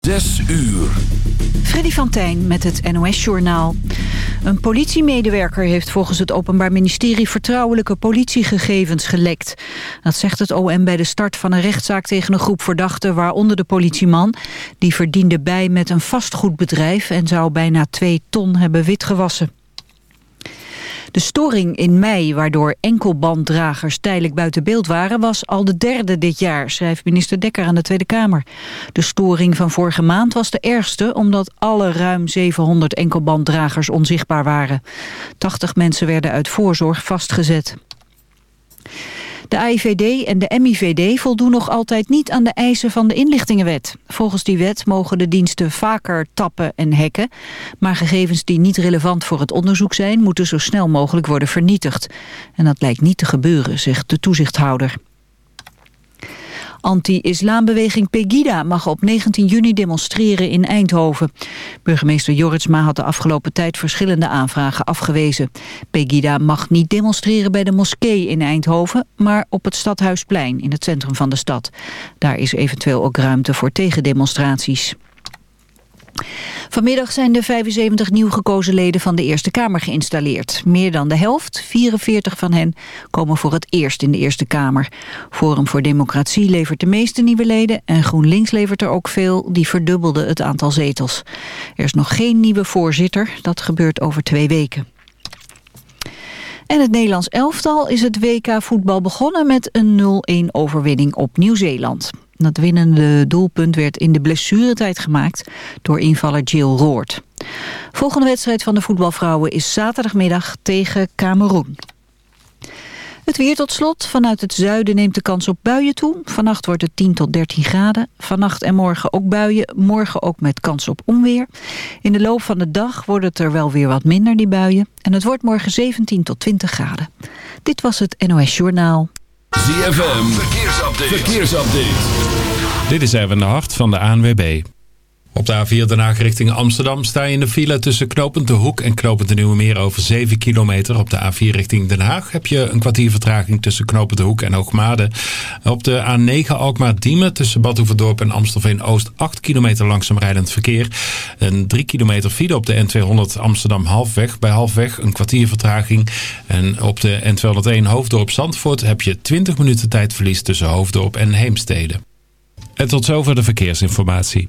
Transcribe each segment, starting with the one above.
Zes uur. Freddy van Tijn met het NOS-journaal. Een politiemedewerker heeft volgens het Openbaar Ministerie... vertrouwelijke politiegegevens gelekt. Dat zegt het OM bij de start van een rechtszaak tegen een groep verdachten... waaronder de politieman. Die verdiende bij met een vastgoedbedrijf... en zou bijna twee ton hebben witgewassen. De storing in mei, waardoor enkelbanddragers tijdelijk buiten beeld waren... was al de derde dit jaar, schrijft minister Dekker aan de Tweede Kamer. De storing van vorige maand was de ergste... omdat alle ruim 700 enkelbanddragers onzichtbaar waren. 80 mensen werden uit voorzorg vastgezet. De AIVD en de MIVD voldoen nog altijd niet aan de eisen van de inlichtingenwet. Volgens die wet mogen de diensten vaker tappen en hacken. Maar gegevens die niet relevant voor het onderzoek zijn... moeten zo snel mogelijk worden vernietigd. En dat lijkt niet te gebeuren, zegt de toezichthouder. Anti-islambeweging Pegida mag op 19 juni demonstreren in Eindhoven. Burgemeester Jorritsma had de afgelopen tijd verschillende aanvragen afgewezen. Pegida mag niet demonstreren bij de moskee in Eindhoven, maar op het Stadhuisplein in het centrum van de stad. Daar is eventueel ook ruimte voor tegendemonstraties. Vanmiddag zijn de 75 nieuw gekozen leden van de Eerste Kamer geïnstalleerd. Meer dan de helft, 44 van hen, komen voor het eerst in de Eerste Kamer. Forum voor Democratie levert de meeste nieuwe leden... en GroenLinks levert er ook veel, die verdubbelde het aantal zetels. Er is nog geen nieuwe voorzitter, dat gebeurt over twee weken. En het Nederlands elftal is het WK voetbal begonnen met een 0-1 overwinning op Nieuw-Zeeland. Dat winnende doelpunt werd in de blessuretijd gemaakt door invaller Jill Roord. Volgende wedstrijd van de voetbalvrouwen is zaterdagmiddag tegen Cameroen. Het weer tot slot. Vanuit het zuiden neemt de kans op buien toe. Vannacht wordt het 10 tot 13 graden. Vannacht en morgen ook buien. Morgen ook met kans op onweer. In de loop van de dag wordt het er wel weer wat minder, die buien. En het wordt morgen 17 tot 20 graden. Dit was het NOS Journaal. ZFM, verkeersupdate. verkeersupdate. Dit is even de hart van de ANWB. Op de A4 Den Haag richting Amsterdam sta je in de file tussen Knopend de Hoek en Knopend Nieuwe Meer over 7 kilometer. Op de A4 richting Den Haag heb je een kwartier vertraging tussen Knopend de Hoek en Hoogmade. Op de A9 Alkmaar-Diemen tussen Badhoevedorp en Amstelveen-Oost 8 kilometer langzaam rijdend verkeer. Een 3 kilometer file op de N200 Amsterdam halfweg. Bij halfweg een kwartier vertraging. En op de N201 Hoofddorp Zandvoort heb je 20 minuten tijdverlies tussen Hoofddorp en Heemstede. En tot zover de verkeersinformatie.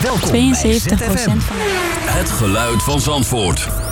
Welkom 72% van Het geluid van Zandvoort.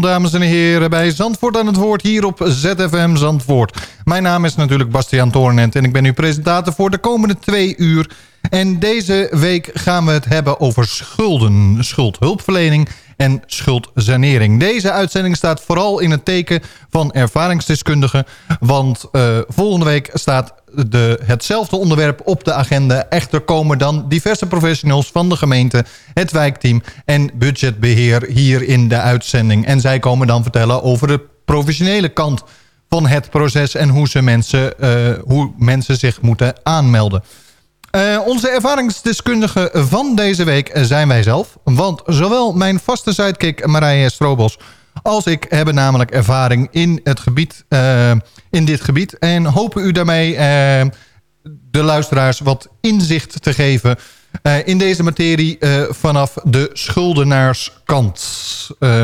Dames en heren bij Zandvoort aan het woord hier op ZFM Zandvoort. Mijn naam is natuurlijk Bastiaan Toornent en ik ben uw presentator voor de komende twee uur. En deze week gaan we het hebben over schulden, schuldhulpverlening en schuldsanering. Deze uitzending staat vooral in het teken van ervaringsdeskundigen. Want uh, volgende week staat de, hetzelfde onderwerp op de agenda. Echter komen dan diverse professionals van de gemeente, het wijkteam en budgetbeheer hier in de uitzending. En zij komen dan vertellen over de professionele kant van het proces en hoe, ze mensen, uh, hoe mensen zich moeten aanmelden. Uh, onze ervaringsdeskundige van deze week zijn wij zelf. Want zowel mijn vaste sidekick Marije Strobos als ik hebben namelijk ervaring in, het gebied, in dit gebied. En hopen u daarmee de luisteraars wat inzicht te geven... In deze materie vanaf de schuldenaarskant,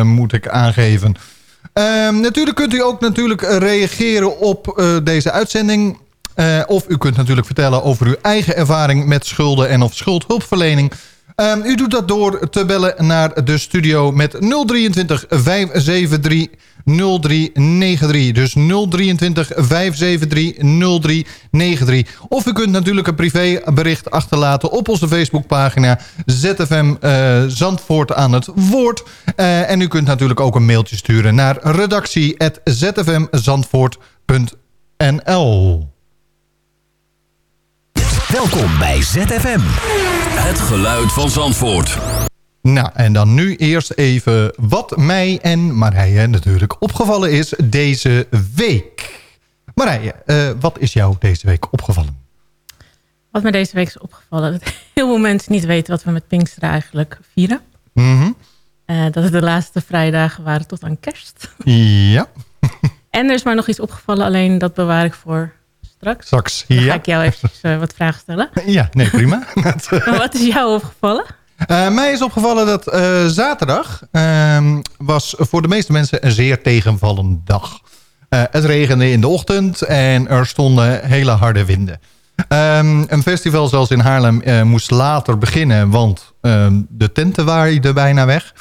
moet ik aangeven. Ehm, natuurlijk kunt u ook natuurlijk reageren op deze uitzending... Uh, of u kunt natuurlijk vertellen over uw eigen ervaring met schulden en of schuldhulpverlening. Um, u doet dat door te bellen naar de studio met 023 573 0393. Dus 023 573 0393. Of u kunt natuurlijk een privébericht achterlaten op onze Facebookpagina ZFM uh, eh, Zandvoort aan het woord. Uh, en u kunt natuurlijk ook een mailtje sturen naar redactie.zfmzandvoort.nl. Welkom bij ZFM. Het geluid van Zandvoort. Nou, en dan nu eerst even wat mij en Marije natuurlijk opgevallen is deze week. Marije, uh, wat is jou deze week opgevallen? Wat me deze week is opgevallen... dat heel veel mensen niet weten wat we met Pinksteren eigenlijk vieren. Mm -hmm. uh, dat het de laatste vrijdagen waren tot aan kerst. Ja. en er is maar nog iets opgevallen, alleen dat bewaar ik voor straks. Straks, Dan ja. ga ik jou even uh, wat vragen stellen. Ja, nee, prima. wat is jou opgevallen? Uh, mij is opgevallen dat uh, zaterdag uh, was voor de meeste mensen een zeer tegenvallende dag. het regende in de ochtend en er stonden hele harde winden. Um, een festival zoals in Haarlem moest later beginnen, want ehm, de tenten waren er bijna weg.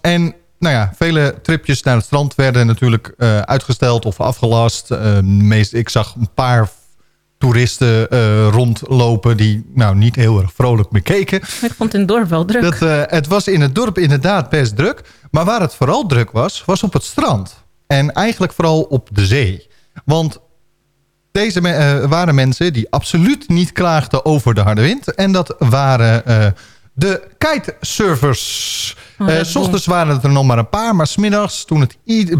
En nou ja, vele tripjes naar het strand werden natuurlijk uitgesteld of afgelast. Meest, ik zag een paar toeristen uh, rondlopen die nou niet heel erg vrolijk meer keken. Ik vond het in het dorp wel druk. Dat, het was in het dorp inderdaad best druk. Maar waar het vooral druk was, was op het strand. En eigenlijk vooral op de zee. Want deze me waren mensen die absoluut niet klaagden over de harde wind. En dat waren de kitesurfers. Oh, uh, s ochtends waren het er nog maar een paar, maar smiddags toen het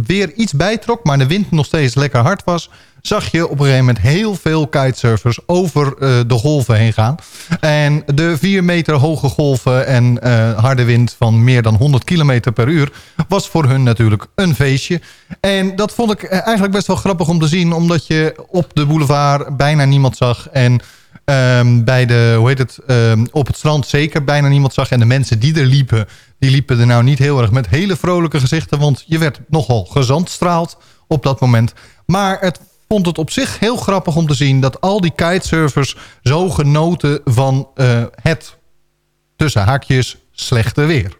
weer iets bijtrok, maar de wind nog steeds lekker hard was, zag je op een gegeven moment heel veel kitesurfers over uh, de golven heen gaan. En de vier meter hoge golven en uh, harde wind van meer dan 100 km per uur was voor hun natuurlijk een feestje. En dat vond ik eigenlijk best wel grappig om te zien, omdat je op de boulevard bijna niemand zag en... Um, bij de, hoe heet het, um, op het strand zeker bijna niemand zag. En de mensen die er liepen, die liepen er nou niet heel erg met hele vrolijke gezichten. Want je werd nogal gezandstraald op dat moment. Maar het vond het op zich heel grappig om te zien... dat al die kitesurfers zo genoten van uh, het, tussen haakjes, slechte weer.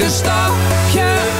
zet ik een stapje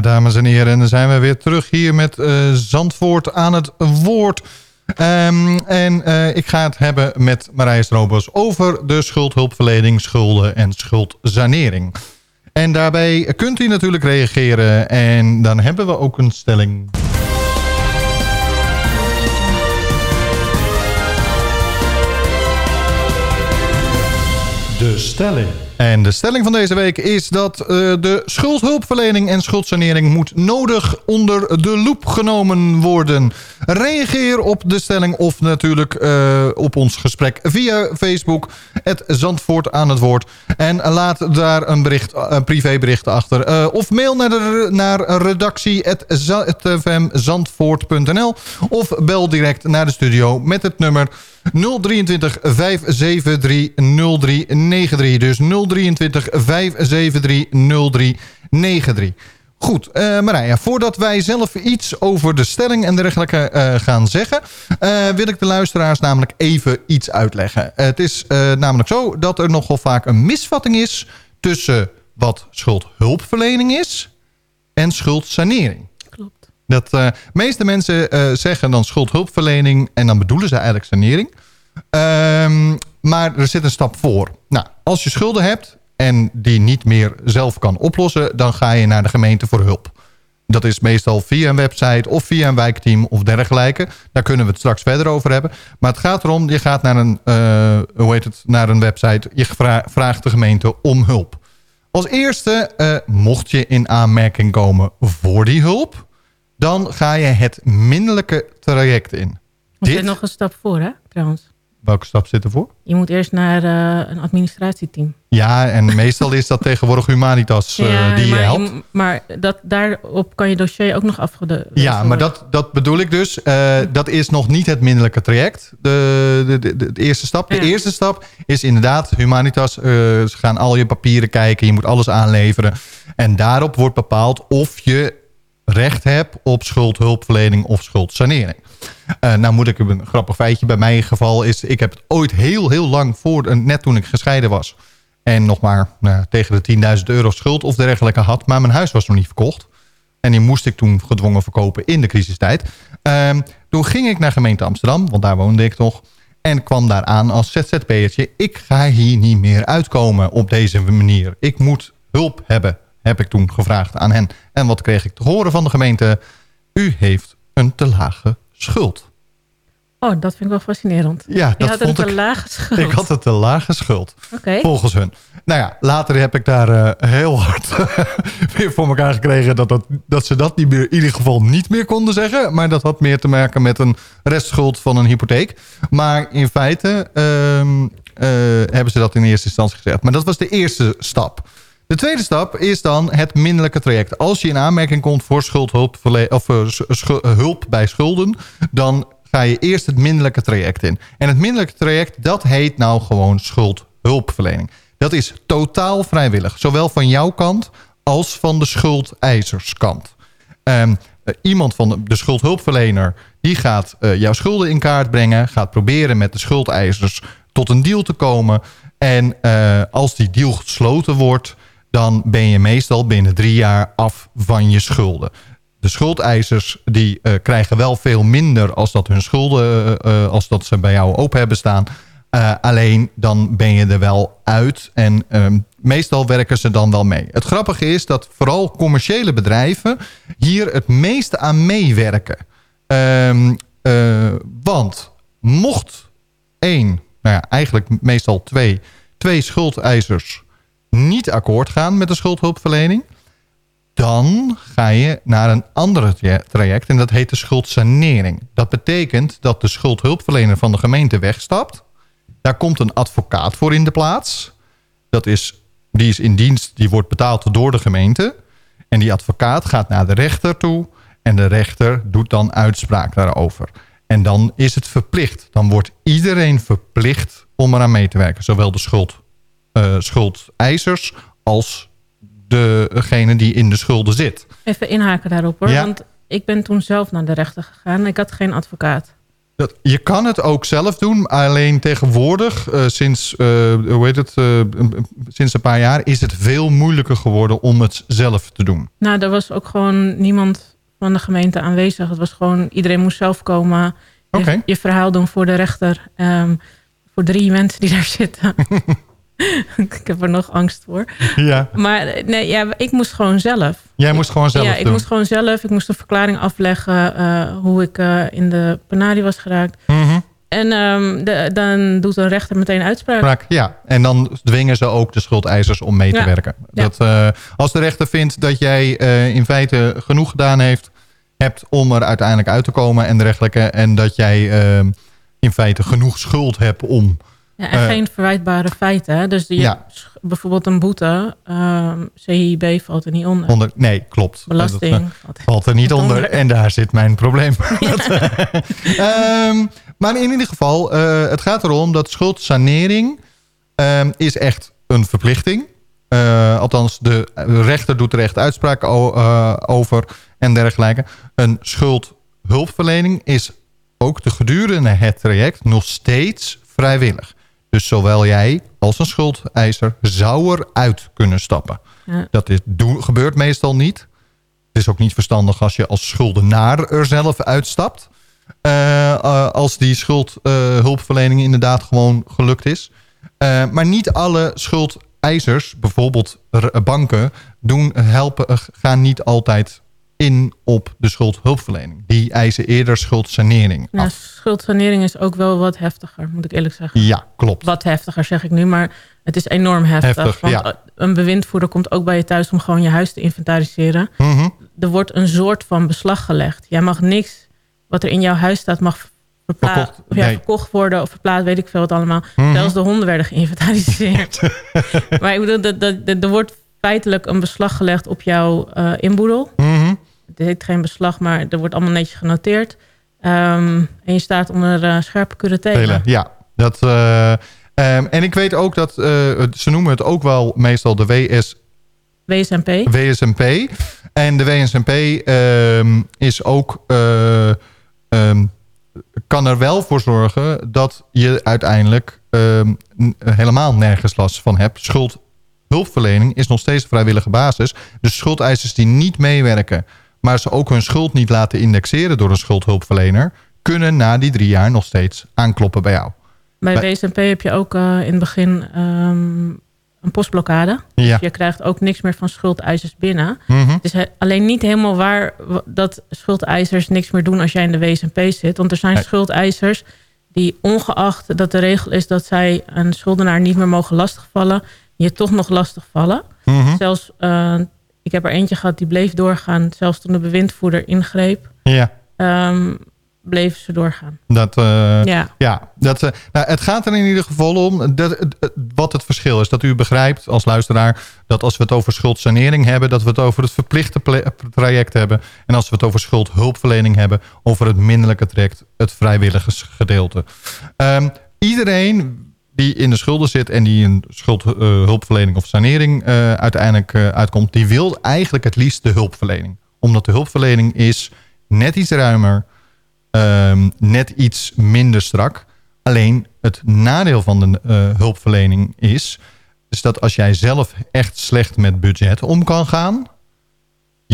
Dames en heren, en dan zijn we weer terug hier met eh, Zandvoort aan het woord. Ehm, en eh, ik ga het hebben met Marije Strobos over de schuldhulpverlening, schulden en schuldsanering. En daarbij kunt u natuurlijk reageren en dan hebben we ook een stelling. De stelling. En de stelling van deze week is dat eh, de schuldhulpverlening en schuldsanering moet nodig onder de loep genomen worden. Reageer op de stelling of natuurlijk eh, op ons gesprek via Facebook. Het Zandvoort aan het woord. En laat daar een, bericht, een privébericht achter. Eh, of mail naar, de, naar redactie.fmzandvoort.nl Of bel direct naar de studio met het nummer 023 573 0393. Dus 023 573 0393. Goed, uh, Marija, voordat wij zelf iets over de stelling en dergelijke uh, gaan zeggen... Uh, wil ik de luisteraars namelijk even iets uitleggen. het is namelijk zo dat er nogal vaak een misvatting is... tussen wat schuldhulpverlening is en schuldsanering. Dat de meeste mensen zeggen dan schuldhulpverlening... en dan bedoelen ze eigenlijk sanering... Um, maar er zit een stap voor. Nou, als je schulden hebt en die niet meer zelf kan oplossen... dan ga je naar de gemeente voor hulp. Dat is meestal via een website of via een wijkteam of dergelijke. Daar kunnen we het straks verder over hebben. Maar het gaat erom, je gaat naar een, uh, hoe heet het, naar een website. Je vraagt de gemeente om hulp. Als eerste, mocht je in aanmerking komen voor die hulp... dan ga je het minderlijke traject in. Er zit nog een stap voor, hè, trouwens. Welke stap zit ervoor? Je moet eerst naar uh, een administratieteam. Ja, en meestal is dat tegenwoordig Humanitas uh, ja, die je maar, helpt. Maar dat, daarop kan je dossier ook nog afgedaan Ja, maar dat, dat bedoel ik dus. Uh, dat is nog niet het minderlijke traject. De, de, de, eerste stap. De ja. eerste stap is inderdaad Humanitas. ze gaan al je papieren kijken. Je moet alles aanleveren. En daarop wordt bepaald of je recht hebt op schuldhulpverlening of schuldsanering. Uh, nou moet ik een grappig feitje. Bij mijn geval is, ik heb het ooit heel, heel lang voor, net toen ik gescheiden was. En nog maar nou, tegen de 10.000 euro schuld of dergelijke had. Maar mijn huis was nog niet verkocht. En die moest ik toen gedwongen verkopen in de crisistijd. Uh, toen ging ik naar gemeente Amsterdam, want daar woonde ik toch. En kwam daar aan als ZZP'ertje. Ik ga hier niet meer uitkomen op deze manier. Ik moet hulp hebben, heb ik toen gevraagd aan hen. En wat kreeg ik te horen van de gemeente? U heeft een te lage schuld. Oh, dat vind ik wel fascinerend. Ja, Je dat had vond een ik. te lage schuld. Ik had een te lage schuld. Volgens hun. Nou ja, later heb ik daar uh, heel hard weer voor elkaar gekregen... Dat, dat, dat ze dat niet meer, in ieder geval niet meer konden zeggen. Maar dat had meer te maken met een restschuld van een hypotheek. Maar in feite uh, uh, hebben ze dat in eerste instantie gezegd. Maar dat was de eerste stap. De tweede stap is dan het minderlijke traject. Als je in aanmerking komt voor schuldhulp of, uh, hulp bij schulden... dan ga je eerst het minderlijke traject in. En het minderlijke traject, dat heet nou gewoon schuldhulpverlening. Dat is totaal vrijwillig. Zowel van jouw kant als van de schuldeiserskant. Um, iemand van de, schuldhulpverlener... die gaat jouw schulden in kaart brengen... gaat proberen met de schuldeisers tot een deal te komen... en als die deal gesloten wordt... dan ben je meestal binnen drie jaar af van je schulden. De schuldeisers die uh, krijgen wel veel minder... als dat hun schulden als dat ze bij jou open hebben staan... Alleen dan ben je er wel uit en um, meestal werken ze dan wel mee. Het grappige is dat vooral commerciële bedrijven hier het meeste aan meewerken. Uh, want mocht één, nou ja, eigenlijk meestal twee, twee schuldeisers niet akkoord gaan met de schuldhulpverlening... dan ga je naar een ander traject en dat heet de schuldsanering. Dat betekent dat de schuldhulpverlener van de gemeente wegstapt daar komt een advocaat voor in de plaats. Dat is, die is in dienst, die wordt betaald door de gemeente. En die advocaat gaat naar de rechter toe. En de rechter doet dan uitspraak daarover. En dan is het verplicht. Dan wordt iedereen verplicht om eraan mee te werken. Zowel de schuld, schuldeisers als degene die in de schulden zit. Even inhaken daarop hoor. Ja. Want ik ben toen zelf naar de rechter gegaan. Ik had geen advocaat. Dat, je kan het ook zelf doen, alleen tegenwoordig, uh, sinds, uh, hoe heet het, uh, sinds een paar jaar, is het veel moeilijker geworden om het zelf te doen. Nou, er was ook gewoon niemand van de gemeente aanwezig. Het was gewoon, iedereen moest zelf komen, okay. je, je, verhaal doen voor de rechter. Um, voor drie mensen die daar zitten. ik heb er nog angst voor. Ja. Maar nee, ja, ik moest gewoon zelf. Jij moest gewoon zelf Ja, ik moest gewoon zelf. Ik moest een verklaring afleggen uh, hoe ik uh, in de penarie was geraakt. Mm -hmm. En um, de, dan doet een rechter meteen uitspraak. Ja, en dan dwingen ze ook de schuldeisers om mee te ja. werken. Dat, uh, als de rechter vindt dat jij in feite genoeg gedaan heeft, hebt om er uiteindelijk uit te komen en dergelijke. En dat jij ehm, in feite genoeg schuld hebt om ja, en uh, geen verwijtbare feiten. Hè? Dus die, ja. bijvoorbeeld een boete, um, CIB valt er niet onder. onder nee, klopt. Belasting dat, valt, valt er niet onder. onder. En daar zit mijn probleem. Ja. um, maar in ieder geval, uh, het gaat erom dat schuldsanering um, is echt een verplichting. Uh, althans, de rechter doet er echt uitspraak over en dergelijke. Een schuldhulpverlening is ook de gedurende het traject nog steeds vrijwillig. Dus zowel jij als een schuldeiser zou eruit kunnen stappen. Ja. Dat is, gebeurt meestal niet. Het is ook niet verstandig als je als schuldenaar er zelf uitstapt. Uh, uh, als die schuldhulpverlening uh, inderdaad gewoon gelukt is. Maar niet alle schuldeisers, bijvoorbeeld banken, doen, helpen, gaan niet altijd in op de schuldhulpverlening. Die eisen eerder schuldsanering ja, Schuldsanering is ook wel wat heftiger, moet ik eerlijk zeggen. Ja, klopt. Wat heftiger zeg ik nu, maar het is enorm heftig. heftig want ja. een bewindvoerder komt ook bij je thuis om gewoon je huis te inventariseren. Mm -hmm. Er wordt een soort van beslag gelegd. Jij mag niks wat er in jouw huis staat mag verkocht, of ja, nee. verkocht worden of verplaatst, weet ik veel wat allemaal. Mhm. Zelfs de honden werden geïnventariseerd. maar ik bedoel, er wordt feitelijk een beslag gelegd op jouw uh, inboedel. Mhm. Het heet geen beslag, maar er wordt allemaal netjes genoteerd. Um, en je staat onder uh, scherpe curatelen. Ja, dat, uh, um, en ik weet ook dat, uh, ze noemen het ook wel meestal de WS... WSMP. WSMP. En de WSMP um, is ook... kan er wel voor zorgen dat je uiteindelijk helemaal nergens last van hebt. Schuldhulpverlening is nog steeds vrijwillige basis. Dus schuldeisers die niet meewerken maar ze ook hun schuld niet laten indexeren door een schuldhulpverlener... kunnen na die drie jaar nog steeds aankloppen bij jou. Bij, bij... WSMP heb je ook uh, in het begin um, een postblokkade. Ja. Dus je krijgt ook niks meer van schuldeisers binnen. Mm -hmm. Het is alleen niet helemaal waar dat schuldeisers niks meer doen als jij in de WSMP zit. Want er zijn Nee. schuldeisers die ongeacht dat de regel is... dat zij een schuldenaar niet meer mogen lastigvallen... je toch nog lastigvallen. Mhm. Zelfs... Uh, ik heb er eentje gehad die bleef doorgaan, zelfs toen de bewindvoerder ingreep. Ja. Um, bleven ze doorgaan. Dat, uh, ja. ja dat, uh, nou, het gaat er in ieder geval om dat, wat het verschil is. Dat u begrijpt als luisteraar dat als we het over schuldsanering hebben... dat we het over het verplichte traject hebben. En als we het over schuldhulpverlening hebben... over het minderlijke traject, het vrijwillige gedeelte. Um, iedereen die in de schulden zit en die een schuldhulpverlening of sanering uh, uiteindelijk uitkomt... die wil eigenlijk het liefst de hulpverlening. Omdat de hulpverlening is net iets ruimer Ehm, net iets minder strak. Alleen het nadeel van de hulpverlening is... is dat als jij zelf echt slecht met budget om kan gaan...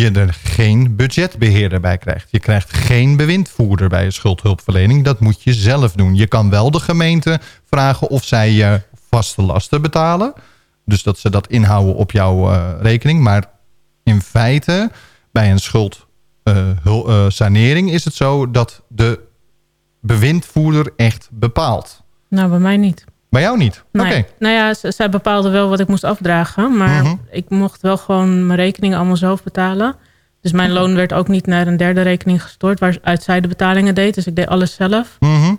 je er geen budgetbeheerder bij krijgt. Je krijgt geen bewindvoerder bij je schuldhulpverlening. Dat moet je zelf doen. Je kan wel de gemeente vragen of zij je vaste lasten betalen. Dus dat ze dat inhouden op jouw uh, rekening. Maar in feite bij een schuld uh, sanering is het zo dat de bewindvoerder echt bepaalt. Nou, bij mij niet. Bij jou niet? Oké. Nou ja, zij bepaalde wel wat ik moest afdragen. Maar mhm. ik mocht wel gewoon mijn rekeningen allemaal zelf betalen. Dus mijn loon werd ook niet naar een derde rekening gestort... waaruit zij de betalingen deed. Dus ik deed alles zelf. Mm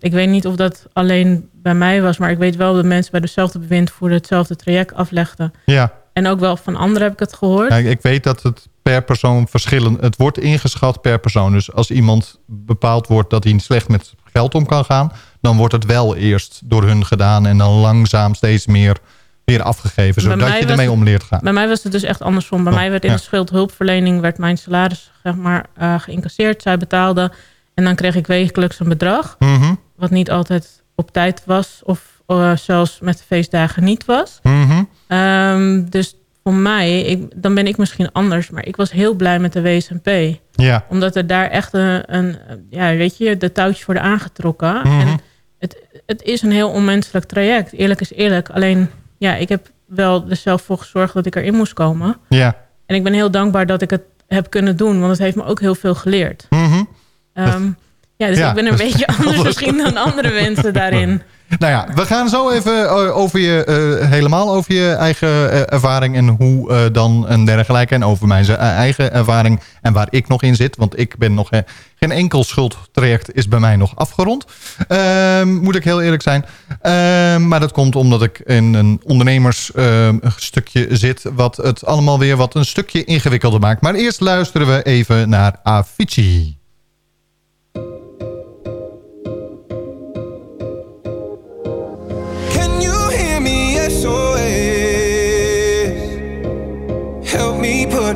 ik weet niet of dat alleen bij mij was... maar ik weet wel dat mensen bij dezelfde bewindvoerder... hetzelfde traject aflegden. Ja. En ook wel van anderen heb ik het gehoord. Ja, ik weet dat het per persoon verschillen. Het wordt ingeschat per persoon. Dus als iemand bepaald wordt dat hij slecht met geld om kan gaan... dan wordt het wel eerst door hun gedaan... en dan langzaam steeds meer weer afgegeven. Zodat je ermee om leert gaan. Bij mij was het dus echt andersom. Bij oh, mij werd in de schuldhulpverlening... werd mijn salaris zeg maar, uh, geïncasseerd. Zij betaalde. En dan kreeg ik wekelijks een bedrag. Mhm. Wat niet altijd op tijd was. Of uh, zelfs met de feestdagen niet was. Mhm. Ehm, dus voor mij, ik, dan ben ik misschien anders. Maar ik was heel blij met de WSMP. Ja. Omdat er daar echt een, een ja, weet je, de touwtjes worden aangetrokken. Mhm. En het, is een heel onmenselijk traject. Eerlijk is eerlijk. Alleen, ja, ik heb wel er zelf voor gezorgd dat ik erin moest komen. Ja. En ik ben heel dankbaar dat ik het heb kunnen doen. Want het heeft me ook heel veel geleerd. Mm ja, dus ik ben een beetje anders misschien dan andere mensen daarin. Nou ja, we gaan zo even eh, over je, uh, helemaal over je eigen uh, ervaring en hoe dan en dergelijke. En over mijn eigen ervaring en waar ik nog in zit. Want ik ben nog geen enkel schuldtraject is bij mij nog afgerond. Ehm, moet ik heel eerlijk zijn. Ehm, maar dat komt omdat ik in een ondernemersstukje zit. Wat het allemaal weer wat een stukje ingewikkelder maakt. Maar eerst luisteren we even naar Avicii.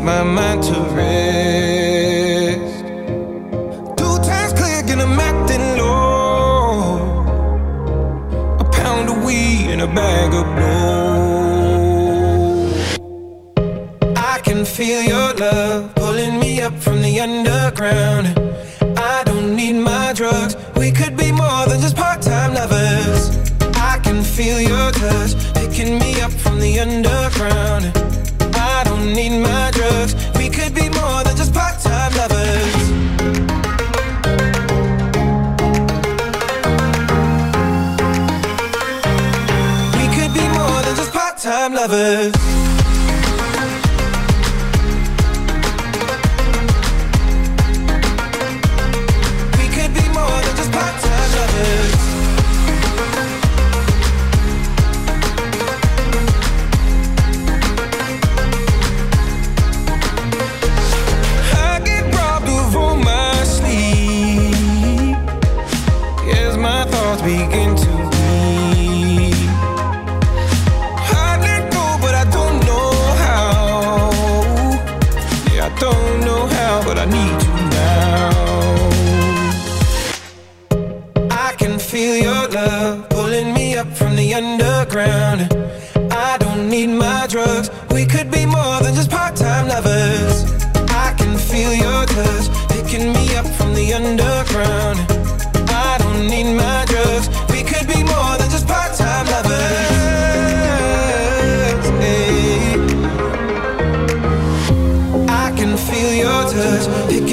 My mind to rest. Two times click and I'm acting low. A pound of weed and a bag of blow. I can feel your love pulling me up from the underground.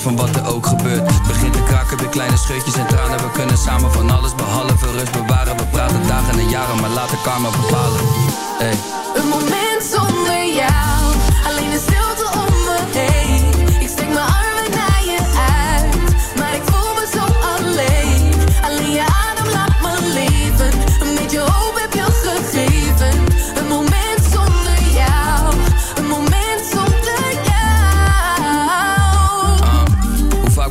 Van wat er ook gebeurt. Begint te kraken, weer kleine scheutjes en tranen. We kunnen samen van alles behalve rust bewaren. We praten dagen en jaren, maar laten karma bepalen.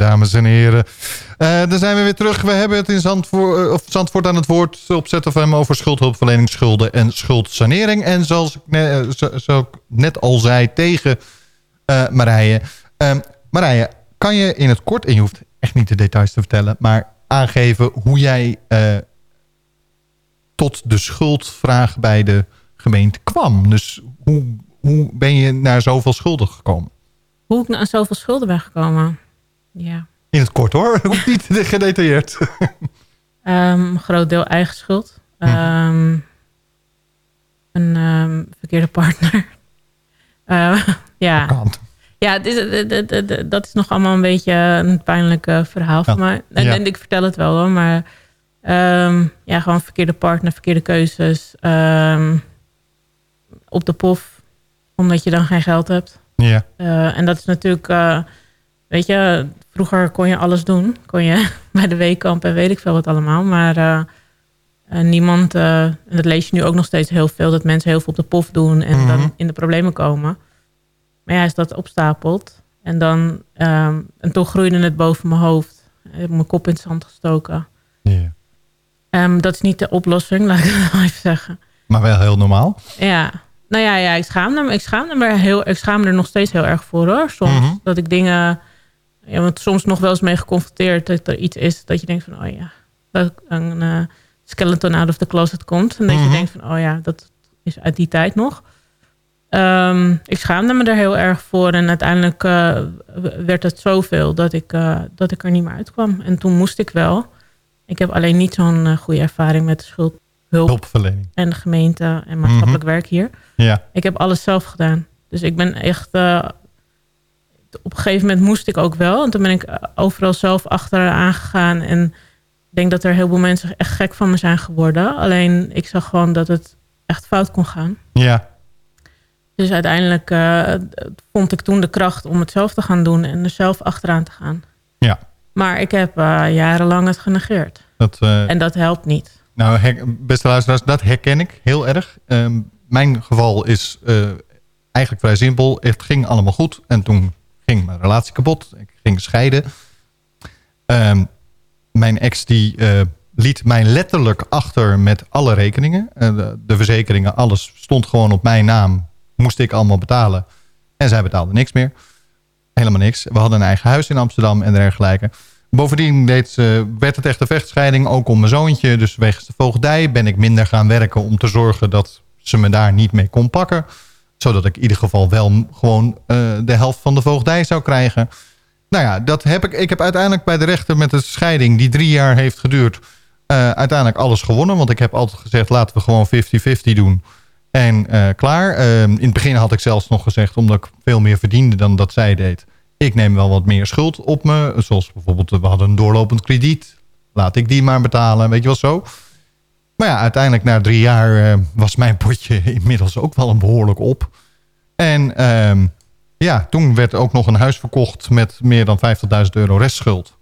Dames en heren. Uh, dan zijn we weer terug. We hebben het in Zandvoort, uh, of Zandvoort aan het woord op ZFM over schuldhulpverlening, schulden en schuldsanering. En zoals ik zo net al zei tegen uh, Marije. Ehm, Marije, kan je in het kort, en je hoeft echt niet de details te vertellen, maar aangeven hoe jij tot de schuldvraag bij de gemeente kwam? Dus hoe, hoe ben je naar zoveel schulden gekomen? Hoe ik naar zoveel schulden ben gekomen? Ja. In het kort hoor, niet gedetailleerd. um, groot deel eigen schuld. Um, een um, verkeerde partner. Uh, ja. Ja, dit, dat is nog allemaal een beetje een pijnlijk uh, verhaal van mij. En, ja. ik vertel het wel hoor, maar ja, gewoon verkeerde partner, verkeerde keuzes. op de pof, omdat je dan geen geld hebt. Ja. Uh, en dat is natuurlijk, uh, weet je, vroeger kon je alles doen. Kon je bij de weekkamp en weet ik veel wat allemaal. Maar uh, niemand, uh, en dat lees je nu ook nog steeds heel veel... dat mensen heel veel op de pof doen en dan mhm. in de problemen komen. Maar ja, als dat opstapelt... en dan... Um, en toen groeide het boven mijn hoofd. Ik heb mijn kop in het zand gestoken. Yeah. Um, dat is niet de oplossing, laat ik het wel even zeggen. Maar wel heel normaal. Ja, nou ja, ja ik schaamde me, ik schaamde me, heel, ik schaamde er nog steeds heel erg voor hoor. Soms mm -hmm. dat ik dingen ja, want soms nog wel eens mee geconfronteerd dat er iets is dat je denkt van, oh ja, dat een uh, skeleton out of the closet komt. En dat je mhm. denkt van, oh ja, dat is uit die tijd nog. Um, ik schaamde me er heel erg voor en uiteindelijk uh, werd het zoveel dat ik, uh, dat ik er niet meer uitkwam. En toen moest ik wel. Ik heb alleen niet zo'n goede ervaring met de schuld, hulp hulpverlening. En de gemeente en maatschappelijk werk hier. Ja. Ik heb alles zelf gedaan. Dus ik ben echt... op een gegeven moment moest ik ook wel. En toen ben ik overal zelf achteraan gegaan. En ik denk dat er heel veel mensen echt gek van me zijn geworden. Alleen ik zag gewoon dat het echt fout kon gaan. Ja. Dus uiteindelijk uh, vond ik toen de kracht om het zelf te gaan doen en er zelf achteraan te gaan. Ja. Maar ik heb uh, jarenlang het genegeerd. Dat, uh, en dat helpt niet. Nou, beste luisteraars, dat herken ik heel erg. Ehm, mijn geval is eigenlijk vrij simpel. Het ging allemaal goed en toen ging mijn relatie kapot. Ik ging scheiden. Um, mijn ex die liet mij letterlijk achter met alle rekeningen. De, de, verzekeringen, alles stond gewoon op mijn naam. Moest ik allemaal betalen. En zij betaalde niks meer. Helemaal niks. We hadden een eigen huis in Amsterdam en dergelijke. Bovendien deed ze, werd het echt een vechtscheiding, ook om mijn zoontje. Dus wegens de voogdij ben ik minder gaan werken om te zorgen dat ze me daar niet mee kon pakken. Zodat ik in ieder geval wel gewoon uh, de helft van de voogdij zou krijgen. Nou ja, dat heb ik, ik heb uiteindelijk bij de rechter met de scheiding die drie jaar heeft geduurd... Uh, uiteindelijk alles gewonnen. Want ik heb altijd gezegd, laten we gewoon 50-50 doen. En uh, klaar. Uh, in het begin had ik zelfs nog gezegd, omdat ik veel meer verdiende dan dat zij deed. Ik neem wel wat meer schuld op me. Zoals bijvoorbeeld, we hadden een doorlopend krediet. Laat ik die maar betalen, weet je wel zo. Maar ja, uiteindelijk na drie jaar was mijn potje inmiddels ook wel een behoorlijk op. En ehm, ja, toen werd ook nog een huis verkocht met meer dan 50.000 euro restschuld.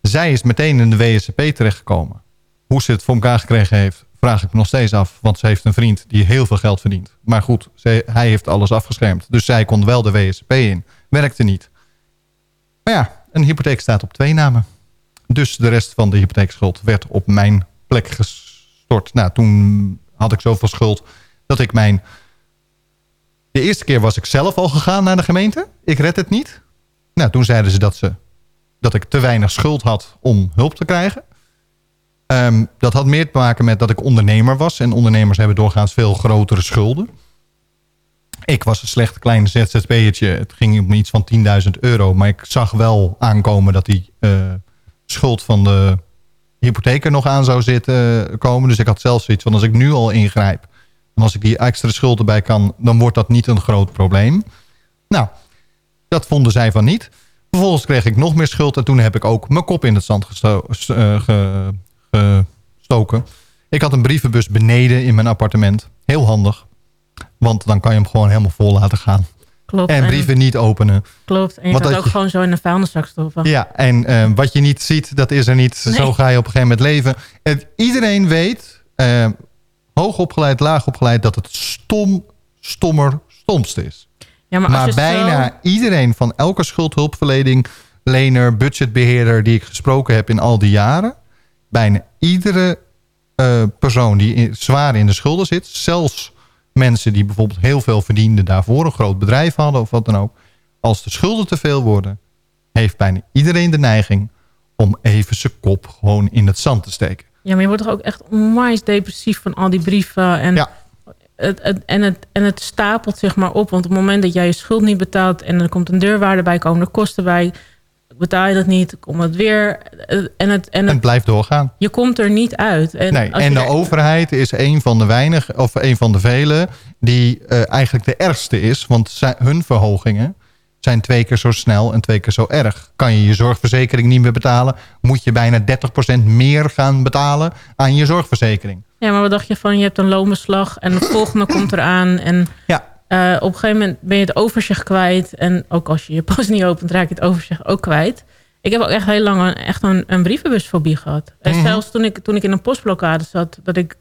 Zij is meteen in de WSP terechtgekomen. Hoe ze het voor elkaar gekregen heeft, vraag ik me nog steeds af. Want ze heeft een vriend die heel veel geld verdient. Maar goed, hij heeft alles afgeschermd. Dus zij kon wel de WSP in. Werkte niet. Maar ja, een hypotheek staat op twee namen. Dus de rest van de hypotheekschuld werd op mijn gestort. Nou, toen had ik zoveel schuld dat ik mijn... De eerste keer was ik zelf al gegaan naar de gemeente. Ik red het niet. Nou, toen zeiden ze dat ze dat ik te weinig schuld had om hulp te krijgen. Um, dat had meer te maken met dat ik ondernemer was. En ondernemers hebben doorgaans veel grotere schulden. Ik was een slecht klein ZZP'ertje. Het ging om iets van 10.000 euro. Maar ik zag wel aankomen dat die uh, schuld van de hypotheek er nog aan zou zitten komen. Dus ik had zelfs zoiets van als ik nu al ingrijp... en als ik die extra schuld erbij kan... dan wordt dat niet een groot probleem. Nou, dat vonden zij van niet. Vervolgens kreeg ik nog meer schuld en toen heb ik ook mijn kop in het zand eh, gestoken. Ik had een brievenbus beneden in mijn appartement. Heel handig. Want dan kan je hem gewoon helemaal vol laten gaan. Klopt. En brieven niet openen. Klopt. En je kan ook gewoon zo in de vuilniszak stoppen. Ja, en uh, wat je niet ziet, dat is er niet. Nee. Zo ga je op een gegeven moment leven. En iedereen weet, uh, hoogopgeleid, laagopgeleid, dat het stom, stommer, stomst is. Ja, maar, maar bijna zo... iedereen van elke schuldhulpverlening, lener, budgetbeheerder die ik gesproken heb in al die jaren. Bijna iedere uh, persoon die in, zwaar in de schulden zit. Zelfs mensen die bijvoorbeeld heel veel verdienden daarvoor. Een groot bedrijf hadden of wat dan ook. Als de schulden te veel worden. Heeft bijna iedereen de neiging om even zijn kop gewoon in het zand te steken. Ja, maar je wordt toch ook echt onwijs depressief van al die brieven. En ja het, het, en, het, en het stapelt zich maar op. Want op het moment dat jij je schuld niet betaalt... en er komt een deurwaarde bij, komen er kosten bij... betaal je dat niet, komt het weer... En het, en het, en blijft doorgaan. Je komt er niet uit. En, nee, en de er... overheid is een van de weinig, of een van de vele... die uh, eigenlijk de ergste is. Want zij, hun verhogingen zijn twee keer zo snel en twee keer zo erg. Kan je je zorgverzekering niet meer betalen... moet je bijna 30% meer gaan betalen aan je zorgverzekering. Ja, maar wat dacht je van, je hebt een loonbeslag en het volgende komt eraan. En ja. Uh, op een gegeven moment ben je het overzicht kwijt. En ook als je je post niet opent, raak je het overzicht ook kwijt. Ik heb ook echt heel lang een, echt een, een brievenbusfobie gehad. En Mhm. zelfs toen ik, toen ik in een postblokkade zat, dat ik,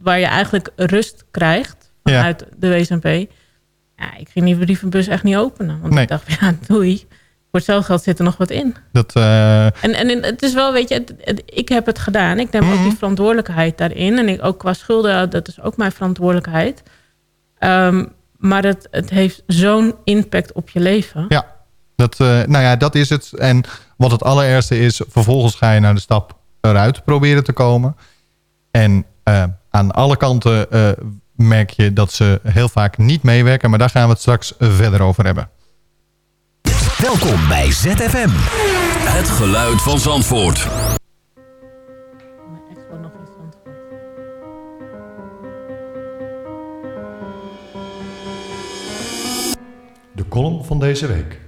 waar je eigenlijk rust krijgt vanuit de WSMP. Ja, ik ging die brievenbus echt niet openen. Want Nee. ik dacht, ja, doei. Voor hetzelfde geld zit er nog wat in. Dat, eh, En, en het is wel, weet je, het- het- ik heb het gedaan. Ik neem ook die verantwoordelijkheid daarin. En ik ook qua schulden, dat is ook mijn verantwoordelijkheid. Ehm, maar het, het heeft zo'n impact op je leven. Ja, dat, eh, nou ja, dat is het. En wat het allerergste is, vervolgens ga je naar de stap eruit proberen te komen. En eh, aan alle kanten eh, merk je dat ze heel vaak niet meewerken. Maar daar gaan we het straks verder over hebben. Welkom bij ZFM. Het geluid van Zandvoort. Column van deze week.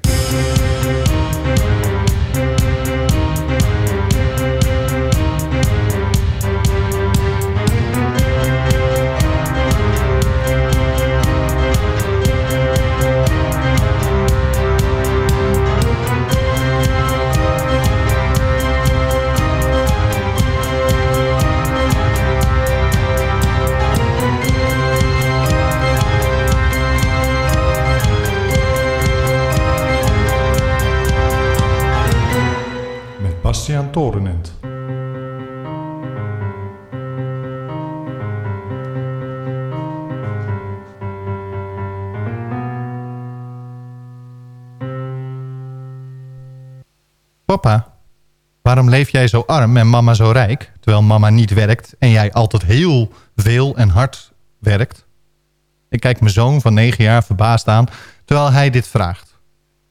Bastiaan Torenent. Papa, waarom leef jij zo arm en mama zo rijk... terwijl mama niet werkt en jij altijd heel veel en hard werkt? Ik kijk mijn zoon van negen jaar verbaasd aan terwijl hij dit vraagt.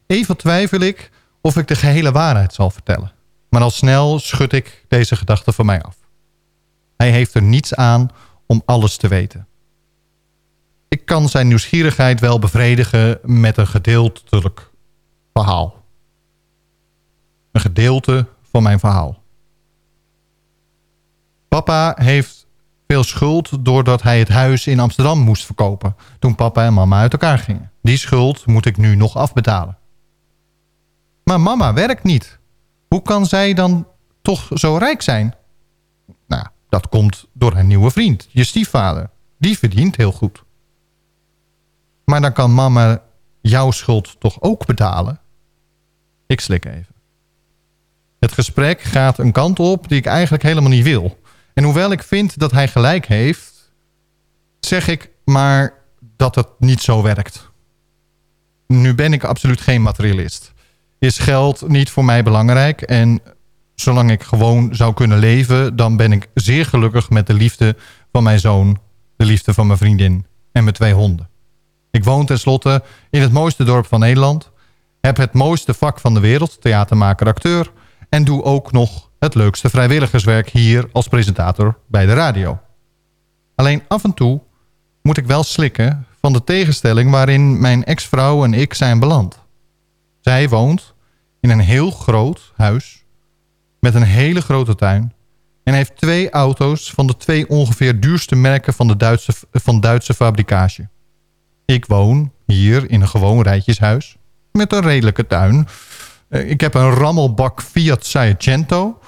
Even twijfel ik of ik de gehele waarheid zal vertellen. Maar al snel schud ik deze gedachte van mij af. Hij heeft er niets aan om alles te weten. Ik kan zijn nieuwsgierigheid wel bevredigen met een gedeeltelijk verhaal. Een gedeelte van mijn verhaal. Papa heeft veel schuld doordat hij het huis in Amsterdam moest verkopen... toen papa en mama uit elkaar gingen. Die schuld moet ik nu nog afbetalen. Maar mama werkt niet. Hoe kan zij dan toch zo rijk zijn? Nou, dat komt door haar nieuwe vriend, je stiefvader. Die verdient heel goed. Maar dan kan mama jouw schuld toch ook betalen? Ik slik even. Het gesprek gaat een kant op die ik eigenlijk helemaal niet wil. En hoewel ik vind dat hij gelijk heeft... zeg ik maar dat het niet zo werkt. Nu ben ik absoluut geen materialist. Is geld niet voor mij belangrijk... en zolang ik gewoon zou kunnen leven... dan ben ik zeer gelukkig met de liefde van mijn zoon... de liefde van mijn vriendin en mijn twee honden. Ik woon tenslotte in het mooiste dorp van Nederland... heb het mooiste vak van de wereld, theatermaker-acteur... en doe ook nog het leukste vrijwilligerswerk hier als presentator bij de radio. Alleen af en toe moet ik wel slikken van de tegenstelling waarin mijn ex-vrouw en ik zijn beland. Zij woont in een heel groot huis met een hele grote tuin en heeft twee auto's van de twee ongeveer duurste merken van, de Duitse, van Duitse fabrikage. Ik woon hier in een gewoon rijtjeshuis met een redelijke tuin. Eh, Ik heb een rammelbak Fiat Seicento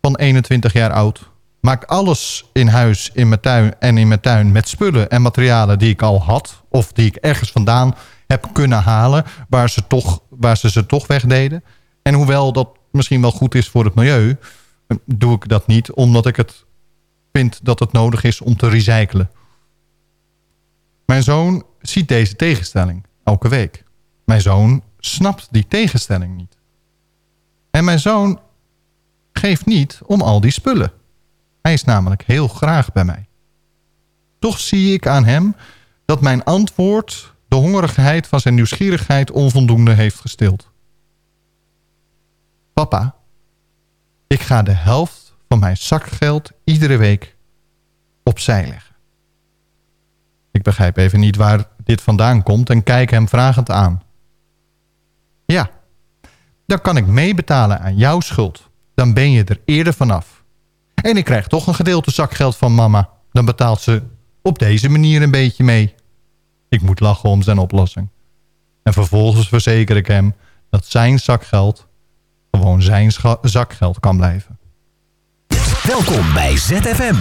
van 21 jaar oud. Maak alles in huis in mijn tuin en in mijn tuin met spullen en materialen die ik al had. Of die ik ergens vandaan heb kunnen halen waar ze, toch, waar ze ze toch wegdeden. En hoewel dat misschien wel goed is voor het milieu, doe ik dat niet omdat ik het vind dat het nodig is om te recyclen. Mijn zoon ziet deze tegenstelling elke week. Mijn zoon snapt die tegenstelling niet. En mijn zoon geeft niet om al die spullen. Hij is namelijk heel graag bij mij. Toch zie ik aan hem dat mijn antwoord de hongerigheid van zijn nieuwsgierigheid onvoldoende heeft gestild. Papa, ik ga de helft van mijn zakgeld iedere week opzij leggen. Ik begrijp even niet waar dit vandaan komt en kijk hem vragend aan. Ja, dan kan ik meebetalen aan jouw schuld. Dan ben je er eerder vanaf. En ik krijg toch een gedeelte zakgeld van mama. Dan betaalt ze op deze manier een beetje mee. Ik moet lachen om zijn oplossing. En vervolgens verzeker ik hem dat zijn zakgeld gewoon zijn zakgeld kan blijven. Welkom bij ZFM.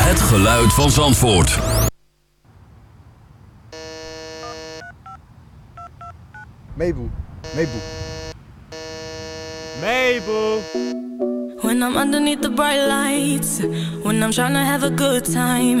Het geluid van Zandvoort. Meeboe, meeboe. Mabel. When I'm underneath the bright lights, when I'm trying to have a good time.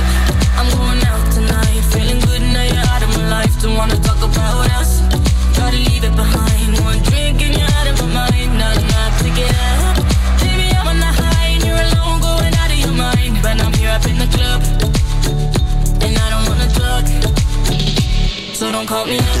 Don't call me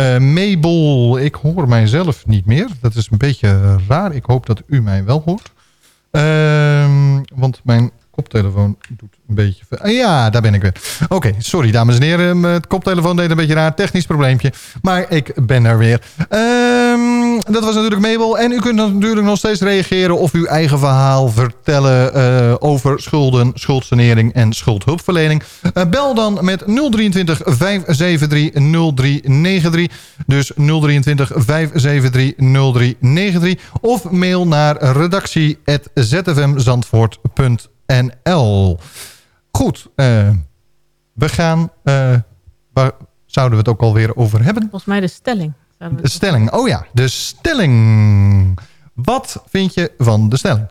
uh, Mabel. Ik hoor mijzelf niet meer. Dat is een beetje raar. Ik hoop dat u mij wel hoort. Uh, want mijn koptelefoon doet een beetje... Ah, ja, daar ben ik weer. Oké, sorry dames en heren. Het koptelefoon deed een beetje raar. Technisch probleempje. Maar ik ben er weer. Um, dat was natuurlijk Mabel. En u kunt natuurlijk nog steeds reageren... of uw eigen verhaal vertellen uh, over schulden, schuldsanering en schuldhulpverlening. Uh, bel dan met 023 573 0393. Dus 023 573 0393. Of mail naar redactie.zfmzandvoort.nl Goed, uh, we gaan... Waar zouden we het ook alweer over hebben? Volgens mij de stelling. De stelling, oh ja, de stelling. Wat vind je van de stelling?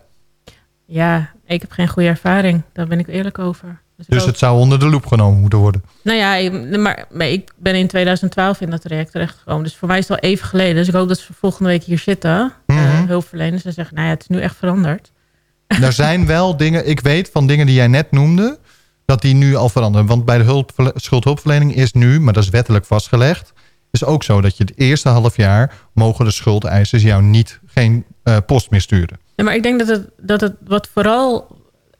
Ja, ik heb geen goede ervaring. Daar ben ik eerlijk over. Dus, dus het zou onder de loep genomen moeten worden? Nou ja, ik, maar, maar, ik ben in 2012 in dat traject terechtgekomen. Dus voor mij is het al even geleden. Dus ik hoop dat ze volgende week hier zitten. Mm -hmm. uh, hulpverleners. En zeggen, nou ja, het is nu echt veranderd. Er zijn wel dingen, ik weet van dingen die jij net noemde... dat die nu al veranderen. Want bij de hulp, schuldhulpverlening is nu, maar dat is wettelijk vastgelegd... is ook zo dat je het eerste half jaar... mogen de schuldeisers jou niet geen uh, post meer sturen. Ja, maar ik denk dat het, dat het wat vooral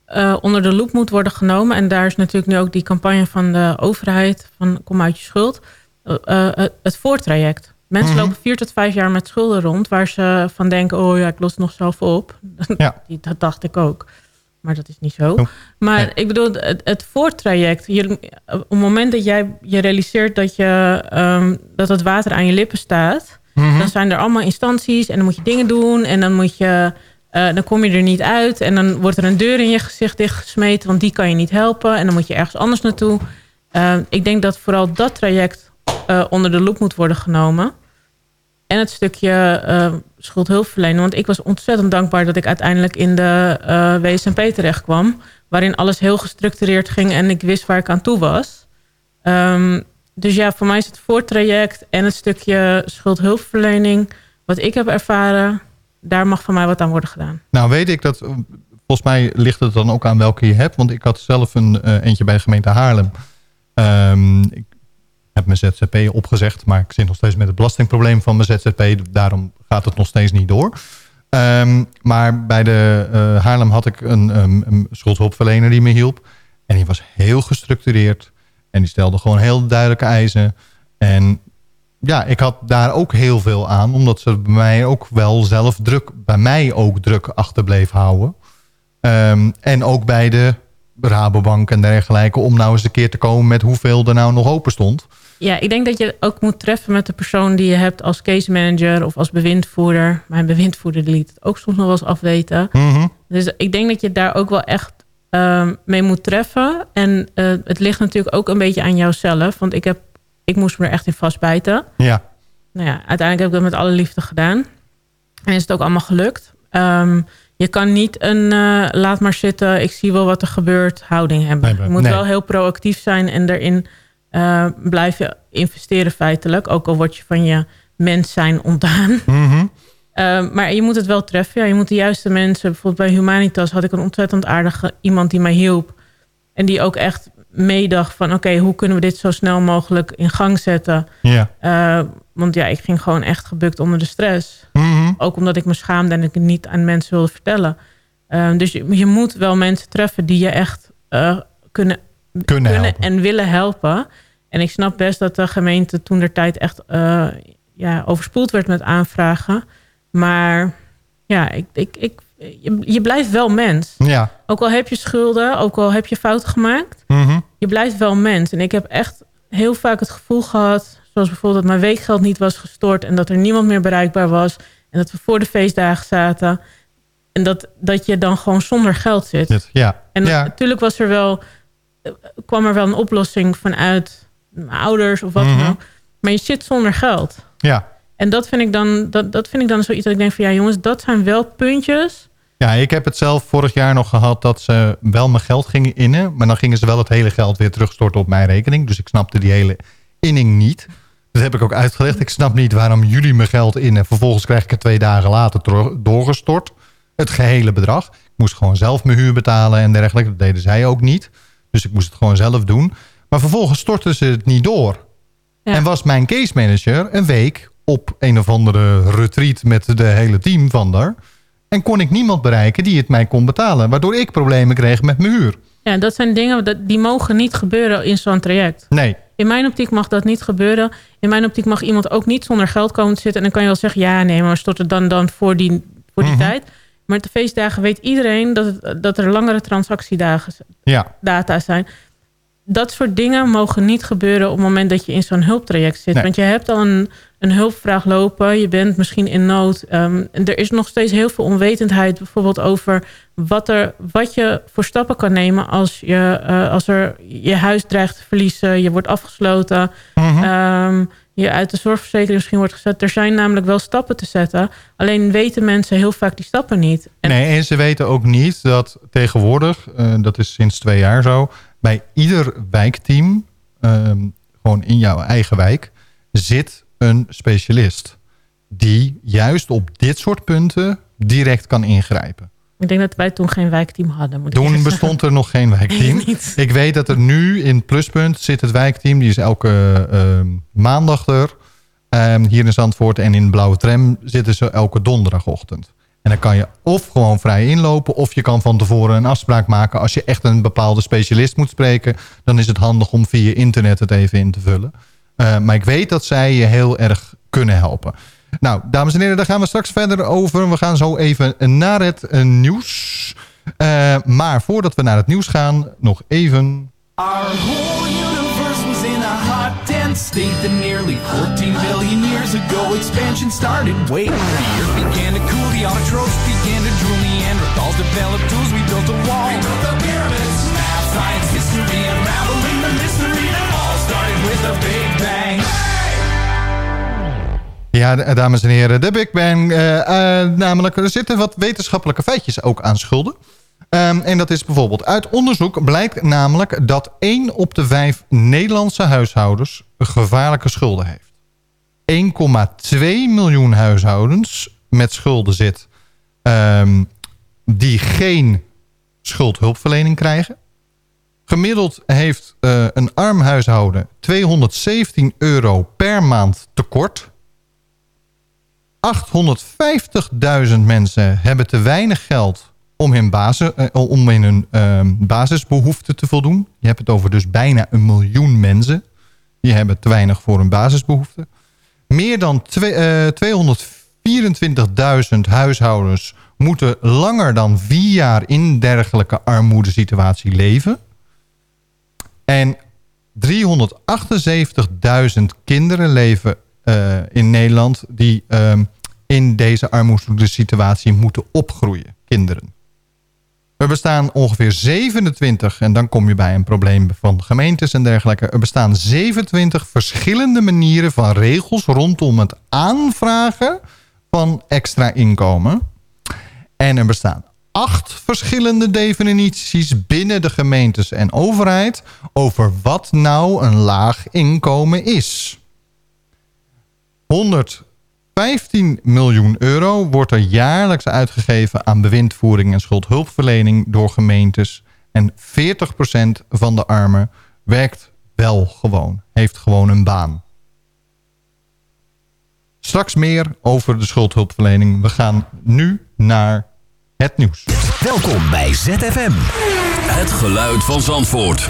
uh, onder de loep moet worden genomen... en daar is natuurlijk nu ook die campagne van de overheid... van kom uit je schuld, uh, het voortraject... Mensen mm -hmm. lopen vier tot vijf jaar met schulden rond... waar ze van denken, oh ja, ik los het nog zelf op. Ja. dat dacht ik ook. Maar dat is niet zo. Oh. Maar ik bedoel, het, het voortraject... Je, op het moment dat jij je realiseert dat, je, um, dat het water aan je lippen staat... Mm -hmm. dan zijn er allemaal instanties en dan moet je dingen doen... en dan, moet je, uh, dan kom je er niet uit... en dan wordt er een deur in je gezicht dichtgesmeten... want die kan je niet helpen en dan moet je ergens anders naartoe. Uh, ik denk dat vooral dat traject uh, onder de loep moet worden genomen. En het stukje uh, schuldhulpverlening. Want ik was ontzettend dankbaar dat ik uiteindelijk in de uh, WSMP terecht kwam. Waarin alles heel gestructureerd ging en ik wist waar ik aan toe was. Um, dus ja, voor mij is het voortraject en het stukje schuldhulpverlening... wat ik heb ervaren, daar mag van mij wat aan worden gedaan. Nou weet ik dat, volgens mij ligt het dan ook aan welke je hebt. Want ik had zelf een uh, eentje bij de gemeente Haarlem. Ik heb mijn ZZP opgezegd. Maar ik zit nog steeds met het belastingprobleem van mijn ZZP. Daarom gaat het nog steeds niet door. Ehm, maar bij de uh, Haarlem had ik een, een schuldhulpverlener die me hielp. En die was heel gestructureerd. En die stelde gewoon heel duidelijke eisen. En ja, ik had daar ook heel veel aan. Omdat ze bij mij ook wel zelf druk, bij mij ook druk achter bleef houden. Um, en ook bij de Rabobank en dergelijke. Om nou eens een keer te komen met hoeveel er nou nog open stond. Ja, ik denk dat je ook moet treffen met de persoon die je hebt als case manager of als bewindvoerder. Mijn bewindvoerder liet het ook soms nog wel eens afweten. Mhm. Dus ik denk dat je daar ook wel echt um, mee moet treffen. En uh, het ligt natuurlijk ook een beetje aan jouzelf. Want ik, heb, ik moest me er echt in vastbijten. Ja. Nou ja, uiteindelijk heb ik dat met alle liefde gedaan. En is het ook allemaal gelukt. Um, je kan niet een uh, laat maar zitten, ik zie wel wat er gebeurt, houding hebben. Nee, je moet nee. wel heel proactief zijn en erin uh, blijven investeren feitelijk. Ook al word je van je mens zijn ontdaan. Mm -hmm. uh, maar je moet het wel treffen. Ja, je moet de juiste mensen... Bijvoorbeeld bij Humanitas had ik een ontzettend aardige iemand die mij hielp. En die ook echt meedacht van... oké, okay, hoe kunnen we dit zo snel mogelijk in gang zetten? Ja. Uh, want ja, ik ging gewoon echt gebukt onder de stress. Mm -hmm. Ook omdat ik me schaamde en ik het niet aan mensen wilde vertellen. Dus je, je, moet wel mensen treffen die je echt kunnen, kunnen, kunnen en willen helpen. En ik snap best dat de gemeente toen der tijd echt uh, ja, overspoeld werd met aanvragen. Maar ja, ik, ik, ik, je, je blijft wel mens. Ja. Ook al heb je schulden, ook al heb je fouten gemaakt. Mm -hmm. Je blijft wel mens. En ik heb echt heel vaak het gevoel gehad... zoals bijvoorbeeld dat mijn weekgeld niet was gestort... en dat er niemand meer bereikbaar was... en dat we voor de feestdagen zaten... en dat, dat je dan gewoon zonder geld zit. Ja. En ja. natuurlijk was er wel, kwam er wel een oplossing vanuit mijn ouders of wat Mhm. dan ook. Maar je zit zonder geld. Ja. En dat vind ik dan, dat, dat vind ik dan zoiets dat ik denk van... ja jongens, dat zijn wel puntjes... Ja, ik heb het zelf vorig jaar nog gehad dat ze wel mijn geld gingen innen. Maar dan gingen ze wel het hele geld weer terugstorten op mijn rekening. Dus ik snapte die hele inning niet. Dat heb ik ook uitgelegd. Ik snap niet waarom jullie mijn geld innen. Vervolgens krijg ik het twee dagen later doorgestort. Het gehele bedrag. Ik moest gewoon zelf mijn huur betalen en dergelijke. Dat deden zij ook niet. Dus ik moest het gewoon zelf doen. Maar vervolgens stortten ze het niet door. Ja. En was mijn case manager een week op een of andere retreat met de hele team van daar. En kon ik niemand bereiken die het mij kon betalen. Waardoor ik problemen kreeg met mijn huur. Ja, dat zijn dingen dat, die mogen niet gebeuren in zo'n traject. Nee. In mijn optiek mag dat niet gebeuren. In mijn optiek mag iemand ook niet zonder geld komen te zitten. En dan kan je wel zeggen, ja nee, maar stort het dan, dan voor die, voor die Mhm. tijd. Maar de feestdagen weet iedereen dat, het, dat er langere transactiedagen Ja. data zijn. Dat soort dingen mogen niet gebeuren op het moment dat je in zo'n hulptraject zit. Nee. Want je hebt al een, een hulpvraag lopen. Je bent misschien in nood. Um, en er is nog steeds heel veel onwetendheid. Bijvoorbeeld over wat, er, wat je voor stappen kan nemen... als, je, uh, als er je huis dreigt te verliezen. Je wordt afgesloten. Um, je uit de zorgverzekering misschien wordt gezet. Er zijn namelijk wel stappen te zetten. Alleen weten mensen heel vaak die stappen niet. Nee, en ze weten ook niet dat tegenwoordig, uh, dat is sinds twee jaar zo... bij ieder wijkteam, um, gewoon in jouw eigen wijk... zit een specialist die juist op dit soort punten direct kan ingrijpen. Ik denk dat wij toen geen wijkteam hadden. Moet toen ik bestond er nog geen wijkteam. Ik weet dat er nu in Pluspunt zit het wijkteam. Die is elke uh, maandag er. Um, hier in Zandvoort en in Blauwe Tram zitten ze elke donderdagochtend. En dan kan je of gewoon vrij inlopen... of je kan van tevoren een afspraak maken. Als je echt een bepaalde specialist moet spreken... dan is het handig om via internet het even in te vullen. Uh, maar ik weet dat zij je heel erg kunnen helpen. Nou, dames en heren, daar gaan we straks verder over. We gaan zo even naar het uh, nieuws. Uh, maar voordat we naar het nieuws gaan, nog even... Our whole universe was in a hot, dense state that nearly 14 billion years ago expansion started. Wait, the earth began to cool, the autotrophs began to drool, Neanderthals developed tools, we built a wall. We built the pyramids, math, science, history, unraveling the mystery that all started with a big. Ja, dames en heren, de Big Bang. Uh, namelijk, er zitten wat wetenschappelijke feitjes ook aan schulden. Um, en dat is bijvoorbeeld uit onderzoek blijkt namelijk dat 1 op de 5 Nederlandse huishoudens gevaarlijke schulden heeft. 1,2 miljoen huishoudens met schulden zit um, die geen schuldhulpverlening krijgen. Gemiddeld heeft uh, een arm huishouden 217 euro per maand tekort. 850.000 mensen hebben te weinig geld om, hun, basis, eh, om in hun uh, basisbehoeften te voldoen. Je hebt het over dus bijna een miljoen mensen. Die hebben te weinig voor hun basisbehoeften. Meer dan uh, 224.000 huishoudens moeten langer dan vier jaar in dergelijke armoedesituatie leven. En 378.000 kinderen leven uh, in Nederland die uh, in deze armoedesituatie moeten opgroeien. Kinderen. Er bestaan ongeveer 27, en dan kom je bij een probleem van gemeentes en dergelijke. Er bestaan 27 verschillende manieren van regels rondom het aanvragen van extra inkomen. En er bestaan acht verschillende definities binnen de gemeentes en overheid over wat nou een laag inkomen is. 115 miljoen euro wordt er jaarlijks uitgegeven aan bewindvoering en schuldhulpverlening door gemeentes. En 40% van de armen werkt wel gewoon, heeft gewoon een baan. Straks meer over de schuldhulpverlening. We gaan nu naar het nieuws. Welkom bij ZFM. Het geluid van Zandvoort.